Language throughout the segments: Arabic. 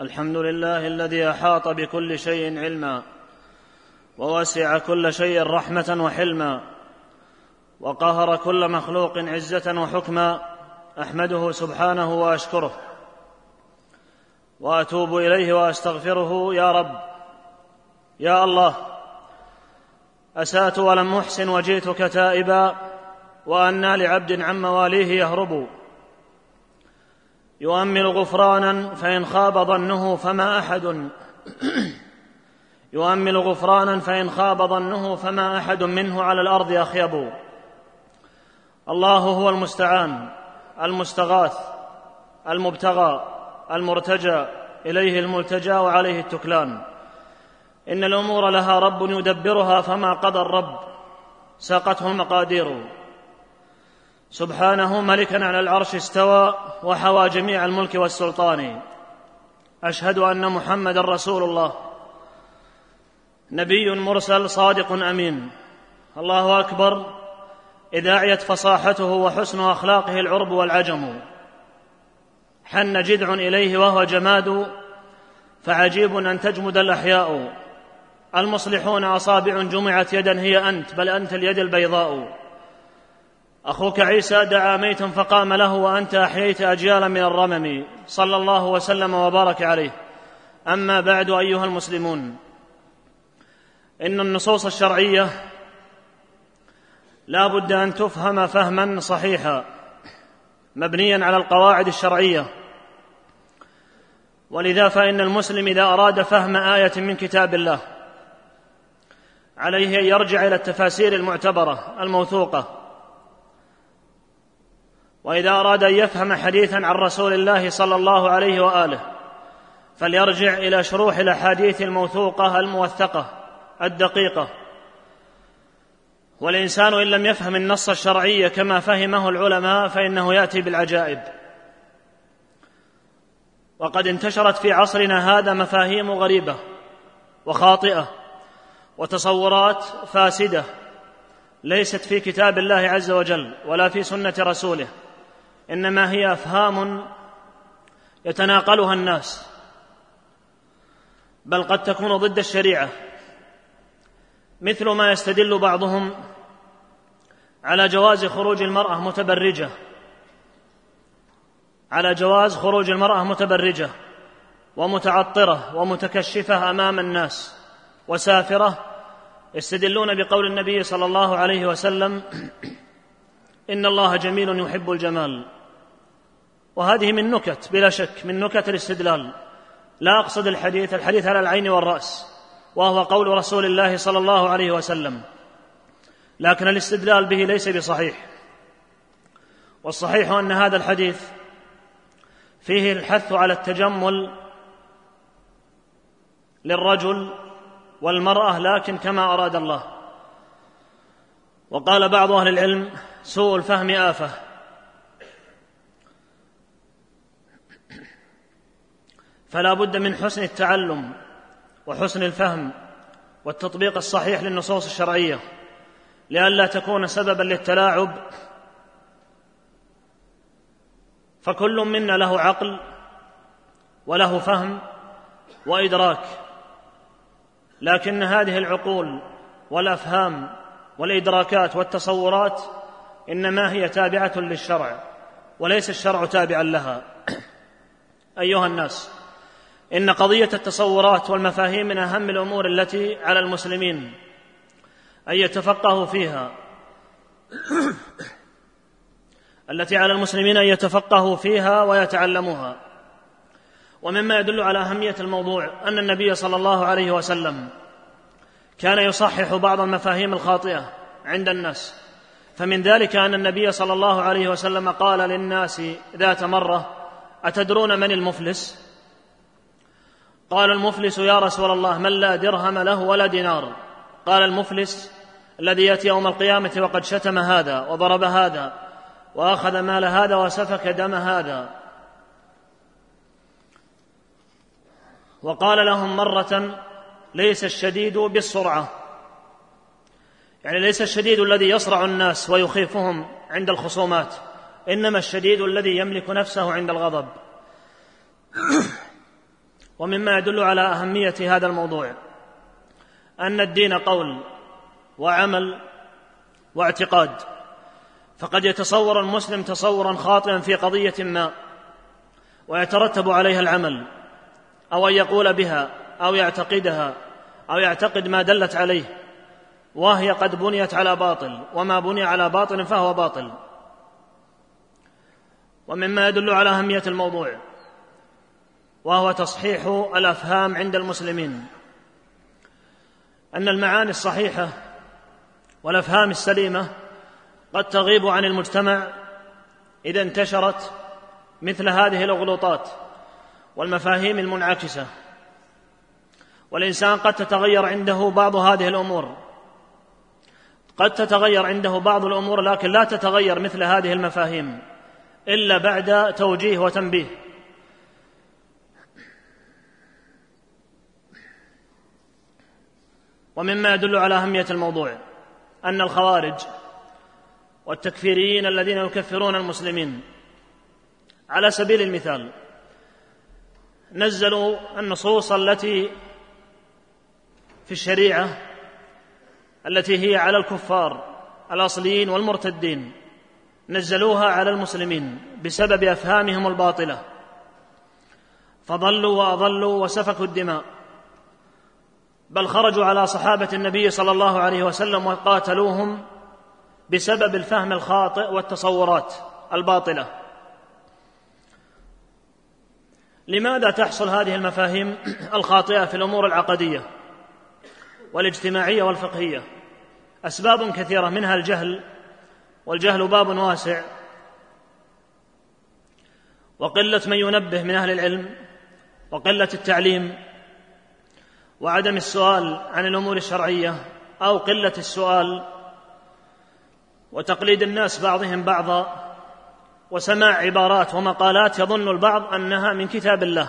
الحمد لله الذي أحاط بكل شيء علما ووسع كل شيء رحمة وحلما وقهر كل مخلوق عزة وحكما أحمده سبحانه وأشكره وأتوب إليه وأستغفره يا رب يا الله أسات ولم أحسن وجئتك تائبا وانى لعبد عن مواليه يهرب. يؤمل غفرانا فإن خاب ظنه فما أحد. يؤمل غفرانا فإن خاب ظنه فما أحد منه على الأرض اخيب الله هو المستعان المستغاث المبتغى المرتجى إليه الملتجى وعليه التكلان. إن الأمور لها رب يدبرها فما قضى الرب ساقته المقادير. سبحانه ملكا على العرش استوى وحوى جميع الملك والسلطان. أشهد أن محمدا رسول الله. نبي مرسل صادق أمين. الله أكبر. إذا اعيت فصاحته وحسن أخلاقه العرب والعجم. حن جذع إليه وهو جماد فعجيب أن تجمد الأحياء. المصلحون أصابع جمعت يدا هي أنت بل أنت اليد البيضاء. أخوك عيسى دعا ميتا فقام له وأنت أحييت أجيالا من الرمم. صلى الله وسلم وبارك عليه. أما بعد أيها المسلمون إن النصوص الشرعية لا بد أن تفهم فهما صحيحا مبنيا على القواعد الشرعية. ولذا فإن المسلم إذا أراد فهم آية من كتاب الله عليه أن يرجع إلى التفاسير المعتبرة الموثوقة. وإذا أراد أن يفهم حديثا عن رسول الله صلى الله عليه وآله فليرجع إلى شروح الأحاديث الموثوقة الموثقة الدقيقة. والإنسان إن لم يفهم النص الشرعي كما فهمه العلماء فإنه يأتي بالعجائب. وقد انتشرت في عصرنا هذا مفاهيم غريبة وخاطئة وتصورات فاسدة ليست في كتاب الله عز وجل ولا في سنة رسوله. إنما هي أفهام يتناقلها الناس بل قد تكون ضد الشريعة مثل ما يستدل بعضهم على جواز خروج المرأة متبرجة على جواز خروج المرأة متبرجة ومتعطرة ومتكشفة أمام الناس وسافرة يستدلون بقول النبي صلى الله عليه وسلم إن الله جميل يحب الجمال. وهذه من نكت بلا شك من نكت الاستدلال. لا أقصد الحديث الحديث على العين والرأس وهو قول رسول الله صلى الله عليه وسلم. لكن الاستدلال به ليس بصحيح. والصحيح أن هذا الحديث فيه الحث على التجمل للرجل والمرأة لكن كما أراد الله. وقال بعض أهل العلم سوء الفهم آفة. فلا بد من حسن التعلم وحسن الفهم والتطبيق الصحيح للنصوص الشرعية لئلا تكون سببا للتلاعب. فكل منا له عقل وله فهم وإدراك لكن هذه العقول والأفهام والإدراكات والتصورات إنما هي تابعة للشرع وليس الشرع تابعا لها. أيها الناس إن قضية التصورات والمفاهيم من أهم الأمور التي على المسلمين أن يتفقهوا فيها. التي على المسلمين أن يتفقهوا فيها ويتعلموها. ومما يدل على أهمية الموضوع أن النبي صلى الله عليه وسلم كان يصحح بعض المفاهيم الخاطئة عند الناس. فمن ذلك أن النبي صلى الله عليه وسلم قال للناس ذات مرة أتدرون من المفلس؟ قال المفلس يا رسول الله من لا درهم له ولا دينار؟ قال المفلس الذي يأتي يوم القيامة وقد شتم هذا وضرب هذا وأخذ مال هذا وسفك دم هذا. وقال لهم مرة ليس الشديد بالسرعة. يعني ليس الشديد الذي يصرع الناس ويخيفهم عند الخصومات إنما الشديد الذي يملك نفسه عند الغضب. ومما يدل على أهمية هذا الموضوع أن الدين قول وعمل واعتقاد فقد يتصور المسلم تصورا خاطئا في قضية ما ويترتب عليها العمل أو أن يقول بها أو يعتقدها أو يعتقد ما دلت عليه وهي قد بنيت على باطل وما بني على باطل فهو باطل. ومما يدل على أهمية الموضوع وهو تصحيح الأفهام عند المسلمين. أن المعاني الصحيحة والأفهام السليمة قد تغيب عن المجتمع إذا انتشرت مثل هذه الاغلوطات والمفاهيم المنعكسة. والإنسان قد تتغير عنده بعض هذه الأمور. قد تتغير عنده بعض الأمور لكن لا تتغير مثل هذه المفاهيم إلا بعد توجيه وتنبيه. ومما يدل على أهمية الموضوع أن الخوارج والتكفيريين الذين يكفرون المسلمين على سبيل المثال نزلوا النصوص التي في الشريعة التي هي على الكفار الأصليين والمرتدين نزلوها على المسلمين بسبب أفهامهم الباطلة فضلوا وأضلوا وسفكوا الدماء. بل خرجوا على صحابة النبي صلى الله عليه وسلم وقاتلوهم بسبب الفهم الخاطئ والتصورات الباطلة. لماذا تحصل هذه المفاهيم الخاطئة في الأمور العقدية والاجتماعية والفقهية؟ أسباب كثيرة منها الجهل والجهل باب واسع. وقلة من ينبه من أهل العلم وقلة التعليم وعدم السؤال عن الأمور الشرعية أو قلة السؤال وتقليد الناس بعضهم بعضا وسماع عبارات ومقالات يظن البعض أنها من كتاب الله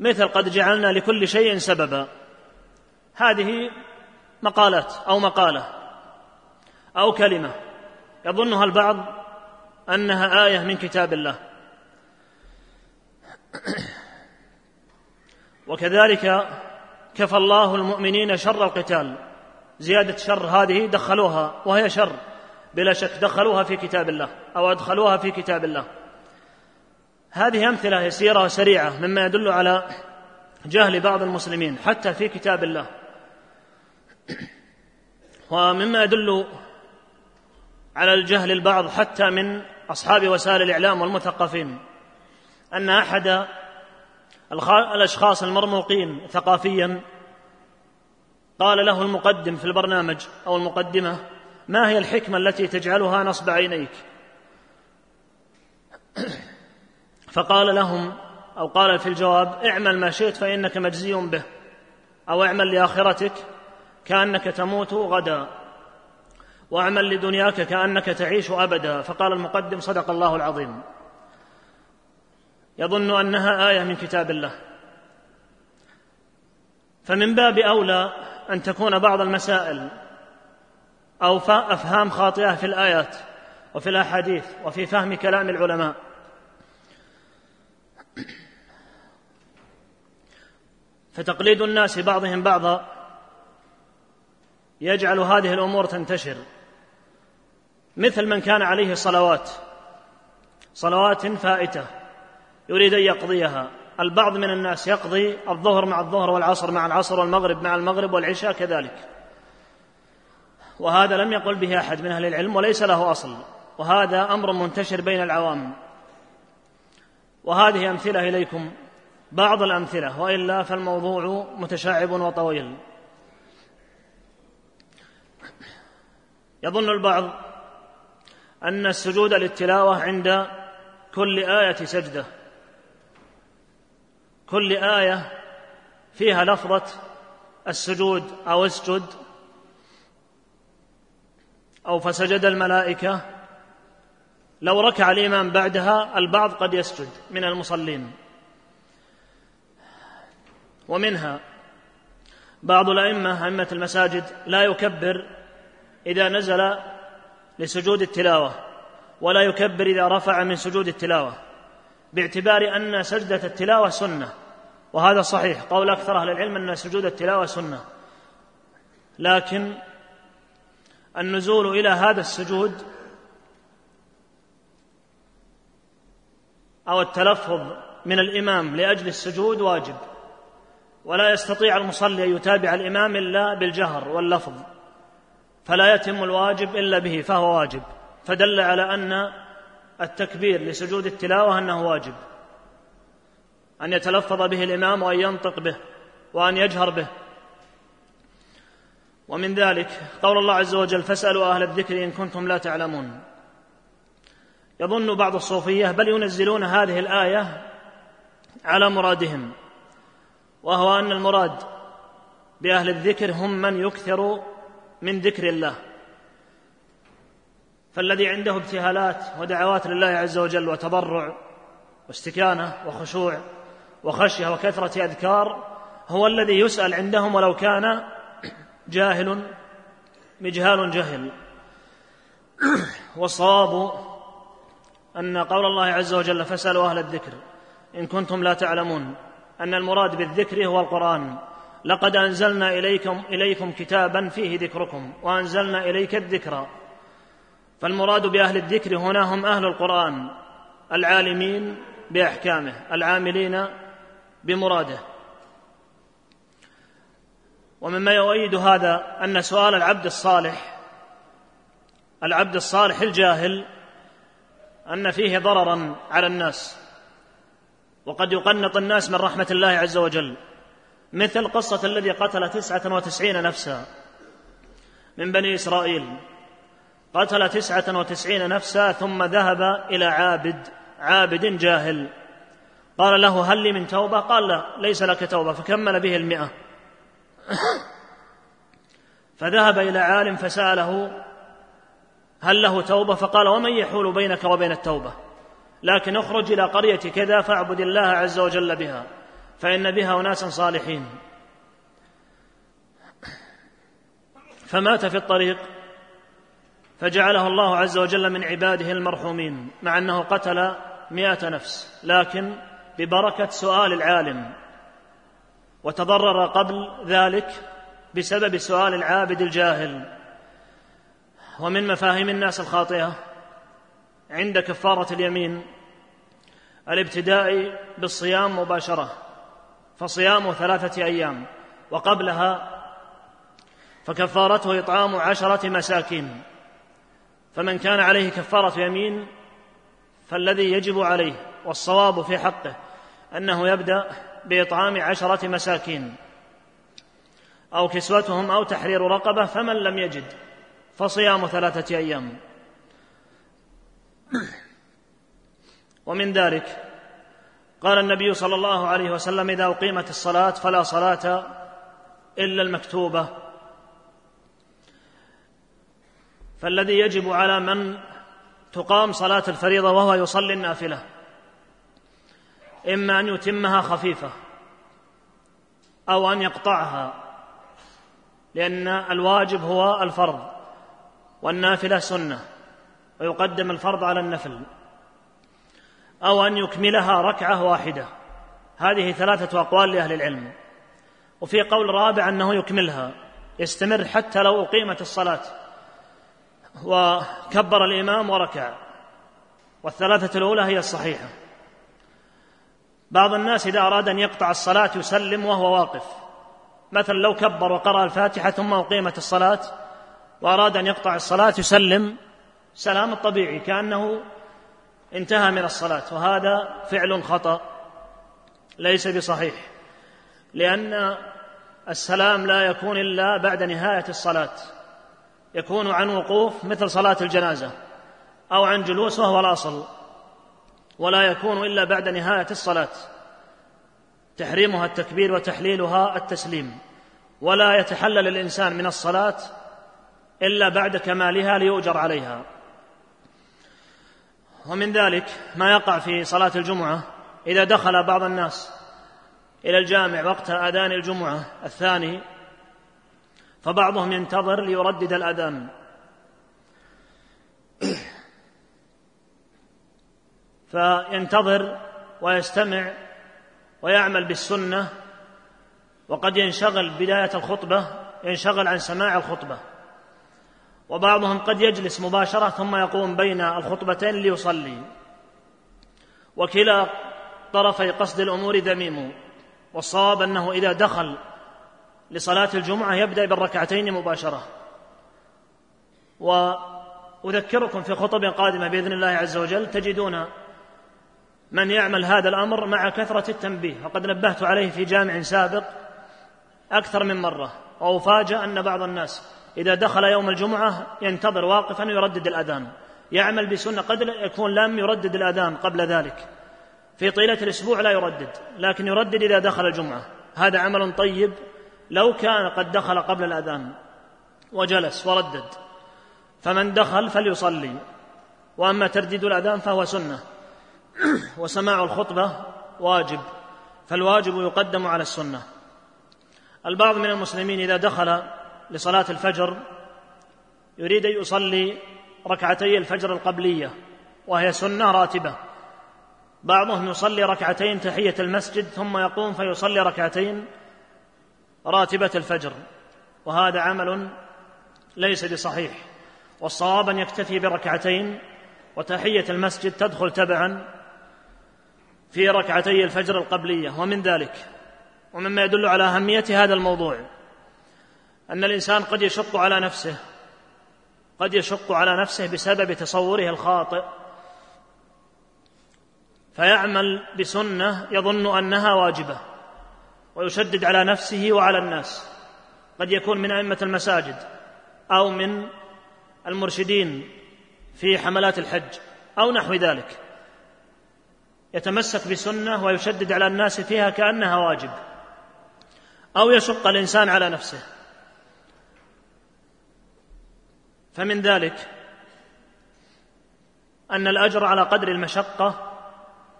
مثل قد جعلنا لكل شيء سببا. هذه مقالات أو مقالة أو كلمة يظنها البعض أنها آية من كتاب الله. وكذلك كفى الله المؤمنين شر القتال. زيادة شر هذه دخلوها وهي شر. بلا شك دخلوها في كتاب الله أو أدخلوها في كتاب الله. هذه أمثلة يسيرة وسريعه مما يدل على جهل بعض المسلمين حتى في كتاب الله. ومما يدل على الجهل البعض حتى من أصحاب وسائل الإعلام والمثقفين. أن أحد الأشخاص المرموقين ثقافيا. قال له المقدم في البرنامج أو المقدمة ما هي الحكمة التي تجعلها نصب عينيك؟ فقال لهم أو قال في الجواب اعمل ما شئت فإنك مجزي به أو اعمل لآخرتك كأنك تموت غدا وأعمل لدنياك كأنك تعيش ابدا. فقال المقدم صدق الله العظيم. يظن أنها آية من كتاب الله. فمن باب أولى أن تكون بعض المسائل أو أفهام خاطئة في الآيات وفي الأحاديث وفي فهم كلام العلماء. فتقليد الناس بعضهم بعضا يجعل هذه الأمور تنتشر. مثل من كان عليه صلوات صلوات فائتة. يريد أن يقضيها. البعض من الناس يقضي الظهر مع الظهر والعصر مع العصر والمغرب مع المغرب والعشاء كذلك. وهذا لم يقل به أحد من أهل العلم وليس له أصل. وهذا أمر منتشر بين العوام. وهذه أمثلة إليكم. بعض الأمثلة. وإلا فالموضوع متشعب وطويل. يظن البعض أن السجود للتلاوة عند كل آية سجدة. كل آية فيها لفظة السجود أو اسجد أو فسجد الملائكة. لو ركع الإمام بعدها البعض قد يسجد من المصلين ومنها بعض الأئمة أئمة المساجد لا يكبر إذا نزل لسجود التلاوة ولا يكبر إذا رفع من سجود التلاوة. باعتبار أن سجدة التلاوة سنة وهذا صحيح. قول أكثر أهل العلم أن سجود التلاوة سنة. لكن النزول إلى هذا السجود أو التلفظ من الإمام لأجل السجود واجب ولا يستطيع المصلي أن يتابع الإمام إلا بالجهر واللفظ فلا يتم الواجب إلا به فهو واجب. فدل على أن التكبير لسجود التلاوة أنه واجب. أن يتلفظ به الإمام وأن ينطق به وأن يجهر به. ومن ذلك قول الله عز وجل فاسألوا أهل الذكر إن كنتم لا تعلمون يظن بعض الصوفية بل ينزلون هذه الآية على مرادهم وهو أن المراد بأهل الذكر هم من يكثر من ذكر الله فالذي عنده ابتهالات ودعوات لله عز وجل وتضرع واستكانة وخشوع وخشية وكثرة أذكار هو الذي يسأل عندهم ولو كان جاهل مجهال جهل. والصواب أن قول الله عز وجل فاسألوا أهل الذكر إن كنتم لا تعلمون أن المراد بالذكر هو القرآن. لقد أنزلنا إليكم إليكم كتابا فيه ذكركم وأنزلنا إليك الذكر. فالمراد بأهل الذكر هنا هم أهل القرآن العالمين بأحكامه العاملين بمراده. ومما يؤيد هذا أن سؤال العبد الصالح العبد الصالح الجاهل أن فيه ضررا على الناس. وقد يقنط الناس من رحمة الله عز وجل. مثل قصة الذي قتل تسعة وتسعين نفسا من بني إسرائيل. قتل تسعة وتسعين نفسا ثم ذهب إلى عابد عابد جاهل. قال له هل لي من توبة؟ قال لا ليس لك توبة فكمل به المئة. فذهب إلى عالم فسأله هل له توبة؟ فقال ومن يحول بينك وبين التوبة؟ لكن اخرج إلى قرية كذا فاعبد الله عز وجل بها فإن بها أناسا صالحين. فمات في الطريق. فجعله الله عز وجل من عباده المرحومين مع أنه قتل مائه نفس لكن ببركة سؤال العالم. وتضرر قبل ذلك بسبب سؤال العابد الجاهل. ومن مفاهيم الناس الخاطئة عند كفارة اليمين الابتداء بالصيام مباشرة فصيام ثلاثة أيام وقبلها فكفارته إطعام عشرة مساكين. فمن كان عليه كفارة يمين فالذي يجب عليه والصواب في حقه أنه يبدأ بإطعام عشرة مساكين أو كسوتهم أو تحرير رقبة فمن لم يجد فصيام ثلاثة أيام. ومن ذلك قال النبي صلى الله عليه وسلم إذا أقيمت الصلاة فلا صلاة إلا المكتوبة فالذي يجب على من تقام صلاة الفريضة وهو يصلي النافلة. إما أن يتمها خفيفة أو أن يقطعها لأن الواجب هو الفرض والنافلة سنة ويقدم الفرض على النفل. أو أن يكملها ركعة واحدة. هذه ثلاثة أقوال لأهل العلم. وفي قول رابع أنه يكملها يستمر حتى لو أقيمت الصلاة. وكبر الإمام وركع. والثلاثة الأولى هي الصحيحة. بعض الناس إذا أراد أن يقطع الصلاة يسلم وهو واقف. مثلا لو كبر وقرأ الفاتحة ثم أقيمت الصلاة وأراد أن يقطع الصلاة يسلم. سلام الطبيعي كأنه انتهى من الصلاة. وهذا فعل خطأ ليس بصحيح. لأن السلام لا يكون إلا بعد نهاية الصلاة. يكون عن وقوف مثل صلاة الجنازة أو عن جلوس وهو الاصل ولا يكون إلا بعد نهاية الصلاة تحريمها التكبير وتحليلها التسليم ولا يتحلل الإنسان من الصلاة إلا بعد كمالها ليؤجر عليها. ومن ذلك ما يقع في صلاة الجمعة إذا دخل بعض الناس إلى الجامع وقت آذان الجمعة الثاني فبعضهم ينتظر ليردد الأذان. فينتظر ويستمع ويعمل بالسنة وقد ينشغل بداية الخطبة ينشغل عن سماع الخطبة. وبعضهم قد يجلس مباشرة ثم يقوم بين الخطبتين ليصلي. وكلا طرفي قصد الأمور ذميم والصواب أنه إذا دخل لصلاة الجمعة يبدأ بالركعتين مباشرة. وأذكركم في خطب قادمة بإذن الله عز وجل تجدون من يعمل هذا الأمر مع كثرة التنبيه. وقد نبهت عليه في جامع سابق أكثر من مرة وأفاجأ أن بعض الناس إذا دخل يوم الجمعة ينتظر واقفا يردد الأذان. يعمل بسنة قد يكون لم يردد الأذان قبل ذلك. في طيلة الأسبوع لا يردد لكن يردد إذا دخل الجمعة. هذا عمل طيب لو كان قد دخل قبل الأذان وجلس وردد فمن دخل فليصلي. وأما ترديد الأذان فهو سنة. وسماع الخطبة واجب فالواجب يقدم على السنة. البعض من المسلمين إذا دخل لصلاة الفجر يريد أن يصلي ركعتي الفجر القبلية وهي سنة راتبة. بعضهم يصلي ركعتين تحية المسجد ثم يقوم فيصلي ركعتين راتبة الفجر وهذا عمل ليس بصحيح. والصواب أن يكتفي بركعتين وتحية المسجد تدخل تبعا في ركعتي الفجر القبلية ومن ذلك ومما يدل على أهمية هذا الموضوع أن الإنسان قد يشق على نفسه قد يشق على نفسه بسبب تصوره الخاطئ. فيعمل بسنة يظن أنها واجبة. ويشدد على نفسه وعلى الناس. قد يكون من أئمة المساجد أو من المرشدين في حملات الحج أو نحو ذلك. يتمسك بسنة ويشدد على الناس فيها كأنها واجب. أو يشق الإنسان على نفسه. فمن ذلك أن الأجر على قدر المشقة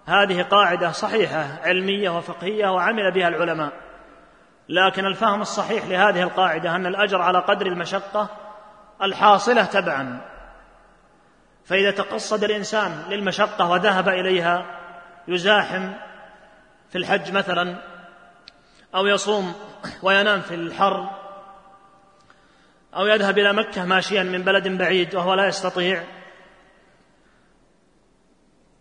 هذه قاعدة صحيحة علمية وفقهية وعمل بها العلماء. لكن الفهم الصحيح لهذه القاعدة أن الأجر على قدر المشقة الحاصلة تبعا. فإذا تقصد الإنسان للمشقة وذهب إليها يزاحم في الحج مثلا أو يصوم وينام في الحر أو يذهب إلى مكة ماشيا من بلد بعيد وهو لا يستطيع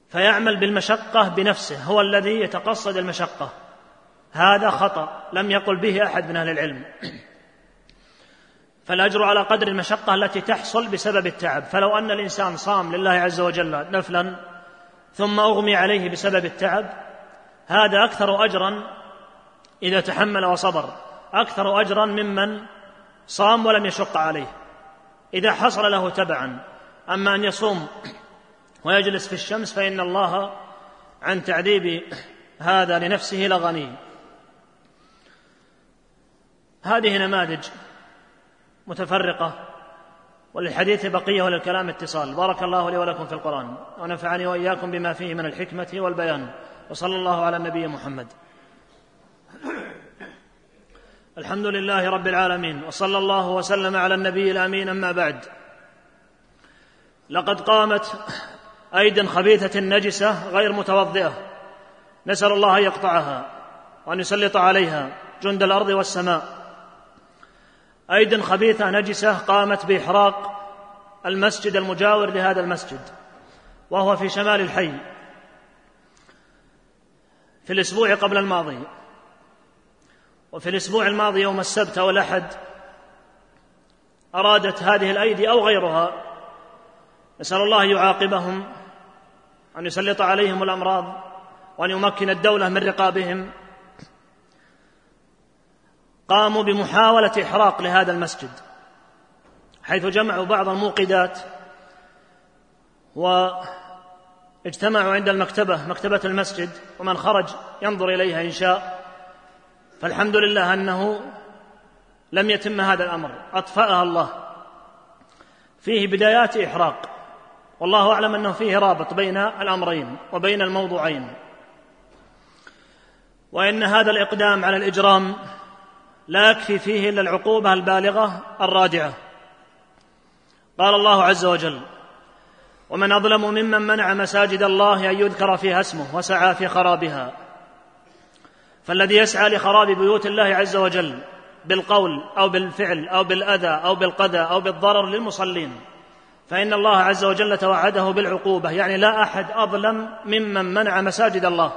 فيعمل بالمشقة بنفسه هو الذي يتقصد المشقة. هذا خطأ لم يقل به أحد من أهل العلم. فالأجر على قدر المشقة التي تحصل بسبب التعب. فلو أن الإنسان صام لله عز وجل نفلا ثم أغمي عليه بسبب التعب هذا أكثر اجرا إذا تحمل وصبر. أكثر اجرا ممن صام ولم يشق عليه. إذا حصل له تبعا. أما أن يصوم ويجلس في الشمس فإن الله عن تعذيب هذا لنفسه لغني. هذه نماذج متفرقة وللحديث بقية وللكلام اتصال. بارك الله لي ولكم في القرآن ونفعني وإياكم بما فيه من الحكمة والبيان. وصلى الله على النبي محمد. الحمد لله رب العالمين. وصلى الله وسلم على النبي الأمين أما بعد. لقد قامت ايد خبيثة نجسة غير متوضئة. نسأل الله أن يقطعها وأن يسلط عليها جند الأرض والسماء. ايد خبيثة نجسة قامت بإحراق المسجد المجاور لهذا المسجد وهو في شمال الحي. في الأسبوع قبل الماضي وفي الأسبوع الماضي يوم السبت أو الاحد أرادت هذه الأيدي أو غيرها نسأل الله أن يعاقبهم أن يسلط عليهم الأمراض وأن يمكن الدولة من رقابهم. قاموا بمحاولة إحراق لهذا المسجد حيث جمعوا بعض الموقدات واجتمعوا عند المكتبة مكتبة المسجد ومن خرج ينظر إليها إن شاء. فالحمد لله أنه لم يتم هذا الأمر أطفأها الله. فيه بدايات إحراق. والله أعلم أنه فيه رابط بين الأمرين وبين الموضوعين. وإن هذا الإقدام على الإجرام لا يكفي فيه إلا العقوبة البالغة الرادعه قال الله عز وجل ومن أظلم ممن منع مساجد الله أن يذكر فيها اسمه وسعى في خرابها. فالذي يسعى لخراب بيوت الله عز وجل بالقول أو بالفعل أو بالأذى أو بالقدى أو بالضرر للمصلين فإن الله عز وجل توعده بالعقوبة يعني لا أحد أظلم ممن منع مساجد الله.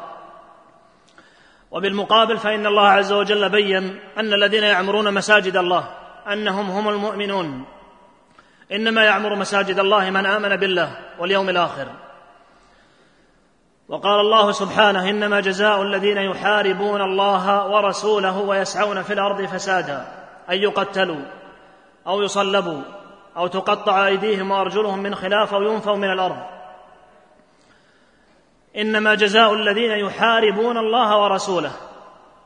وبالمقابل فإن الله عز وجل بين أن الذين يعمرون مساجد الله أنهم هم المؤمنون. إنما يعمر مساجد الله من آمن بالله واليوم الآخر. وقال الله سبحانه إنما جزاء الذين يحاربون الله ورسوله ويسعون في الأرض فسادا أن يقتلوا أو يصلبوا أو تقطع أيديهم وأرجلهم من خلاف أو ينفوا من الأرض. إنما جزاء الذين يحاربون الله ورسوله.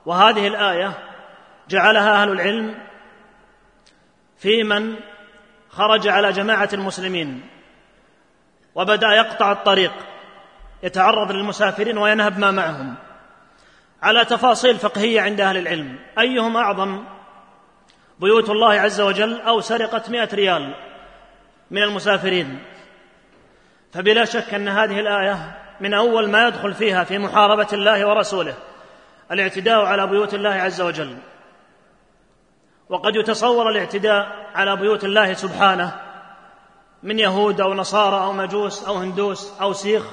وهذه الآية جعلها أهل العلم في من خرج على جماعة المسلمين. وبدأ يقطع الطريق يتعرض للمسافرين وينهب ما معهم. على تفاصيل فقهية عند أهل العلم أيهم أعظم؟ بيوت الله عز وجل أو سرقه مائه ريال من المسافرين. فبلا شك أن هذه الآية من أول ما يدخل فيها في محاربة الله ورسوله الاعتداء على بيوت الله عز وجل. وقد يتصور الاعتداء على بيوت الله سبحانه من يهود أو نصارى أو مجوس أو هندوس أو سيخ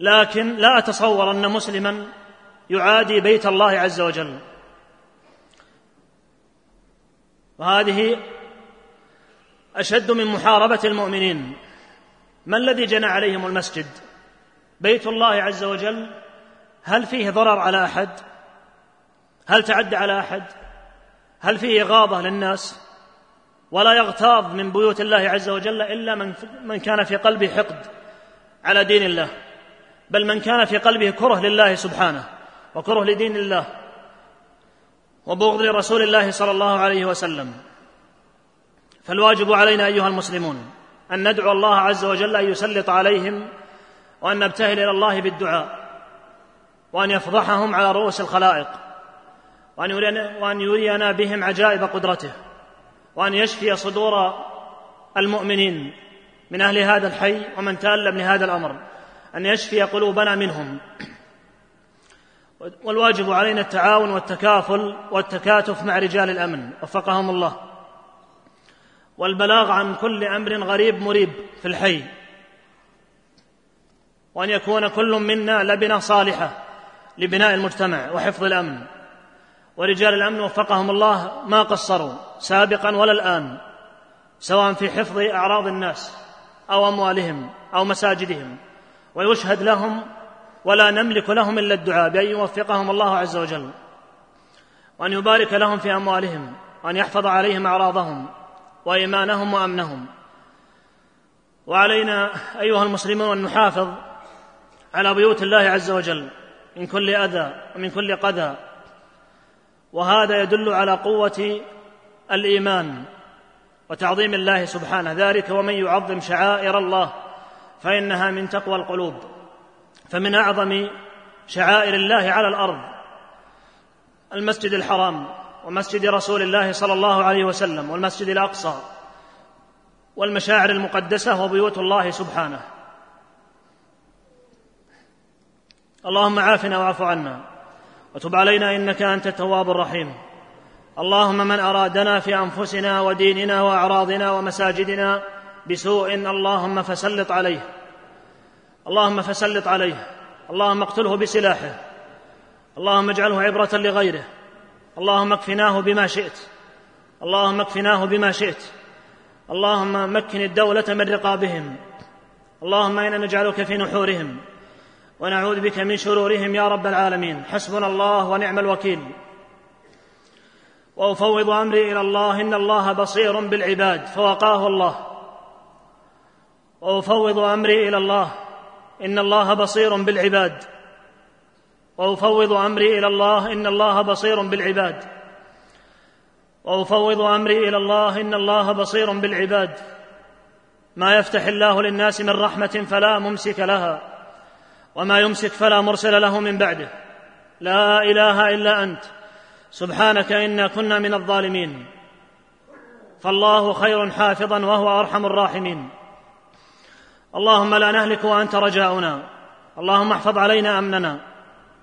لكن لا أتصور أن مسلما يعادي بيت الله عز وجل. وهذه أشد من محاربة المؤمنين. ما الذي جنى عليهم المسجد؟ بيت الله عز وجل؟ هل فيه ضرر على أحد؟ هل تعدى على أحد؟ هل فيه غاضة للناس؟ ولا يغتاظ من بيوت الله عز وجل إلا من من كان في قلبه حقد على دين الله بل من كان في قلبه كره لله سبحانه وكره لدين الله. وبغض لرسول الله صلى الله عليه وسلم. فالواجب علينا أيها المسلمون أن ندعو الله عز وجل أن يسلط عليهم وأن نبتهل إلى الله بالدعاء وأن يفضحهم على رؤوس الخلائق وأن يرينا, وأن يرينا بهم عجائب قدرته وأن يشفي صدور المؤمنين من أهل هذا الحي ومن تألم لهذا الأمر. أن يشفي قلوبنا منهم. والواجب علينا التعاون والتكافل والتكاتف مع رجال الأمن. وفقهم الله. والبلاغ عن كل أمر غريب مريب في الحي. وأن يكون كل منا لبنة صالحة لبناء المجتمع وحفظ الأمن. ورجال الأمن وفقهم الله ما قصروا سابقا ولا الآن سواء في حفظ أعراض الناس أو أموالهم أو مساجدهم. ويشهد لهم ولا نملك لهم إلا الدعاء بأن يوفقهم الله عز وجل وأن يبارك لهم في أموالهم وأن يحفظ عليهم أعراضهم وإيمانهم وأمنهم. وعلينا أيها المسلمون أن نحافظ على بيوت الله عز وجل من كل أذى ومن كل قذى وهذا يدل على قوة الإيمان وتعظيم الله سبحانه. ذلك ومن يعظم شعائر الله فإنها من تقوى القلوب. فمن أعظم شعائر الله على الأرض المسجد الحرام ومسجد رسول الله صلى الله عليه وسلم والمسجد الأقصى والمشاعر المقدسة وبيوت الله سبحانه. اللهم عافنا واعف عنا وتب علينا إنك أنت التواب الرحيم. اللهم من أرادنا في أنفسنا وديننا وأعراضنا ومساجدنا بسوء اللهم فسلط عليه. اللهم فسلط عليه. اللهم اقتله بسلاحه. اللهم اجعله عبرة لغيره. اللهم اكفناه بما شئت. اللهم اكفناه بما شئت. اللهم مكن الدولة من رقابهم. اللهم إنا نجعلك في نحورهم. ونعوذ بك من شرورهم يا رب العالمين. حسبنا الله ونعم الوكيل. وأفوض أمري إلى الله. إن الله بصير بالعباد. فوقاه الله. وأفوض أمري إلى الله. إن الله بصير بالعباد. وأفوض أمري إلى الله إن الله بصير بالعباد. وأفوض أمري إلى الله إن الله بصير بالعباد. ما يفتح الله للناس من رحمة فلا ممسك لها وما يمسك فلا مرسل له من بعده. لا إله إلا أنت. سبحانك إنا كنا من الظالمين. فالله خير حافظا وهو أرحم الراحمين. اللهم لا نهلك وأنت رجاؤنا. اللهم احفظ علينا أمننا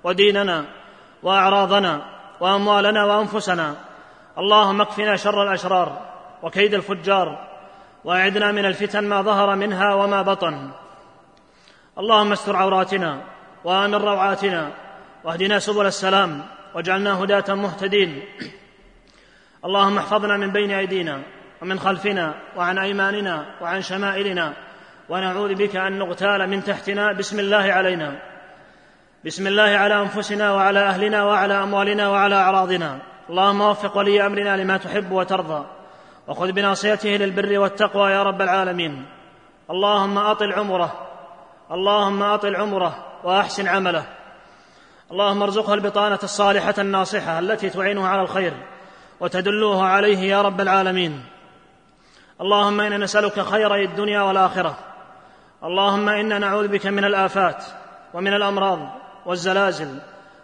وديننا وأعراضنا وأموالنا وأنفسنا. اللهم اكفنا شر الأشرار وكيد الفجار وأعدنا من الفتن ما ظهر منها وما بطن. اللهم استر عوراتنا وامن روعاتنا واهدنا سبل السلام واجعلنا هداة مهتدين. اللهم احفظنا من بين أيدينا ومن خلفنا وعن أيماننا وعن شمائلنا ونعوذ بك أن نغتال من تحتنا. بسم الله علينا. بسم الله على أنفسنا وعلى أهلنا وعلى أموالنا وعلى أعراضنا. اللهم وفق ولي أمرنا لما تحب وترضى. وخذ بناصيته للبر والتقوى يا رب العالمين. اللهم أطل عمره. اللهم أطل عمره وأحسن عمله. اللهم ارزقه البطانة الصالحة الناصحة التي تعينه على الخير وتدله عليه يا رب العالمين. اللهم إنا نسألك خيري الدنيا والآخرة. اللهم إنا نعوذ بك من الآفات ومن الأمراض والزلازل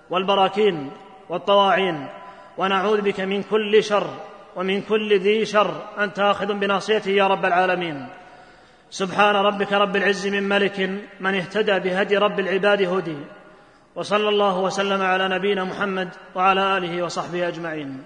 والبراكين والطواعين ونعوذ بك من كل شر ومن كل ذي شر أنت آخذ بناصيته يا رب العالمين. سبحان ربك رب العز من ملك من اهتدى بهدي رب العباد هدي. وصلى الله وسلم على نبينا محمد وعلى آله وصحبه أجمعين.